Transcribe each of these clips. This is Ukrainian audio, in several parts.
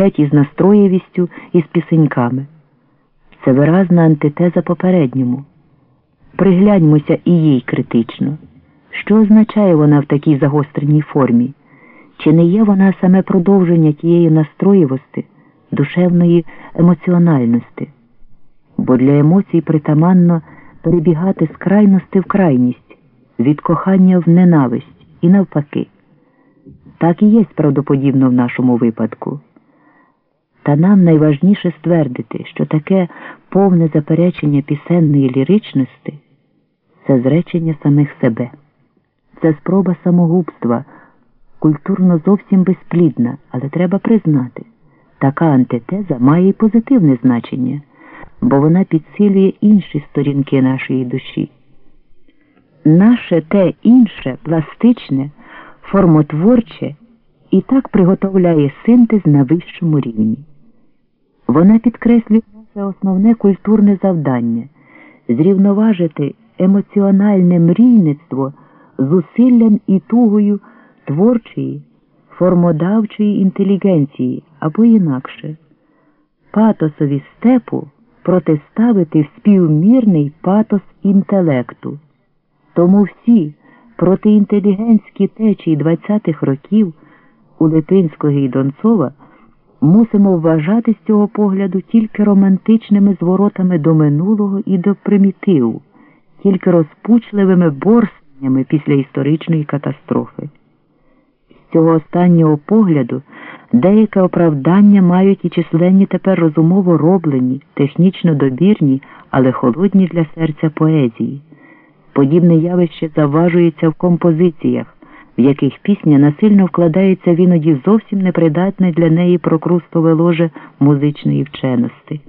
геть із настроєвістю і з пісеньками. Це виразна антитеза попередньому. Пригляньмося і їй критично. Що означає вона в такій загостреній формі? Чи не є вона саме продовження тієї настроєвості, душевної емоціональності? Бо для емоцій притаманно перебігати з крайності в крайність, від кохання в ненависть і навпаки. Так і є правдоподібно в нашому випадку. Та нам найважніше ствердити, що таке повне заперечення пісенної ліричності це зречення самих себе, це спроба самогубства, культурно зовсім безплідна, але треба признати, така антитеза має і позитивне значення, бо вона підсилює інші сторінки нашої душі. Наше те інше, пластичне, формотворче і так приготовляє синтез на вищому рівні. Вона підкреслює наше основне культурне завдання зрівноважити емоціональне мрійництво зусиллям і тугою творчої, формодавчої інтелігенції або інакше, патосові степу протиставити співмірний патос інтелекту. Тому всі протиінтелігентські течії 20-х років у Липинського і Донцова мусимо вважати з цього погляду тільки романтичними зворотами до минулого і до примітиву, тільки розпучливими борсннями після історичної катастрофи. З цього останнього погляду деяке оправдання мають і численні тепер розумово роблені, технічно добірні, але холодні для серця поезії. Подібне явище заважується в композиціях, в яких пісня насильно вкладається в іноді зовсім непридатне для неї прокрустове ложе музичної вченості.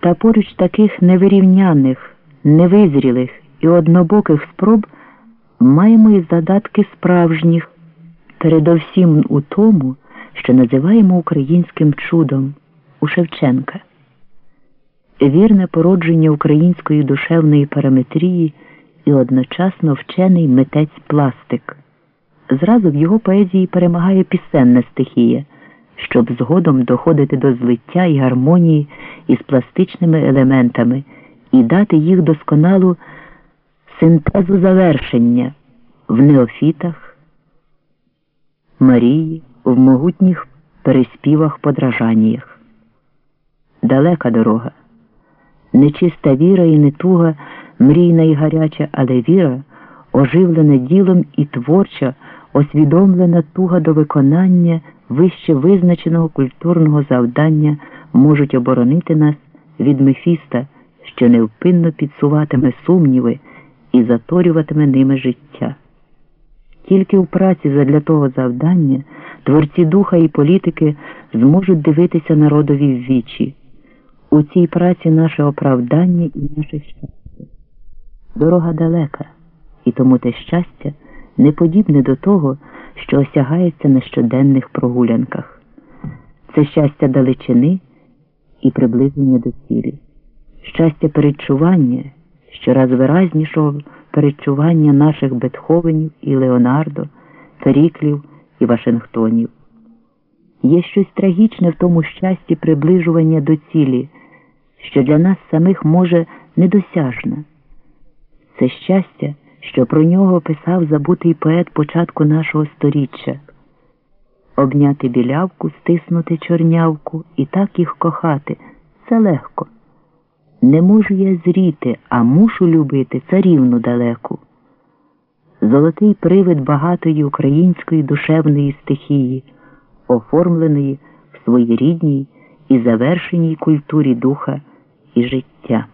Та поруч таких невирівняних, невизрілих і однобоких спроб маємо і задатки справжніх, передовсім у тому, що називаємо українським чудом у Шевченка. Вірне породження української душевної параметрії і одночасно вчений митець пластик. Зразу в його поезії перемагає пісенна стихія, щоб згодом доходити до злиття і гармонії із пластичними елементами і дати їх досконалу синтезу завершення в неофітах, Марії, в могутніх переспівах подражаннях. Далека дорога, нечиста віра і нетуга, мрійна і гаряча, але віра, оживлена ділом і творча, освідомлена туга до виконання вище визначеного культурного завдання можуть оборонити нас від Мефіста, що невпинно підсуватиме сумніви і заторюватиме ними життя. Тільки в праці задля того завдання творці духа і політики зможуть дивитися народові в вічі. У цій праці наше оправдання і наше щастя. Дорога далека, і тому те щастя не подібне до того, що осягається на щоденних прогулянках. Це щастя далечини і приближення до цілі, щастя передчування, щораз виразнішого передчування наших Бетховенів і Леонардо, Феріклів і Вашингтонів. Є щось трагічне в тому щасті приближування до цілі, що для нас самих може недосяжне. Це щастя, що про нього писав забутий поет початку нашого сторіччя. Обняти білявку, стиснути чорнявку і так їх кохати це легко. Не можу я зріти, а мушу любити царівну далеку. Золотий привид багатої української душевної стихії, оформленої в своїй рідній і завершеній культурі духа і життя.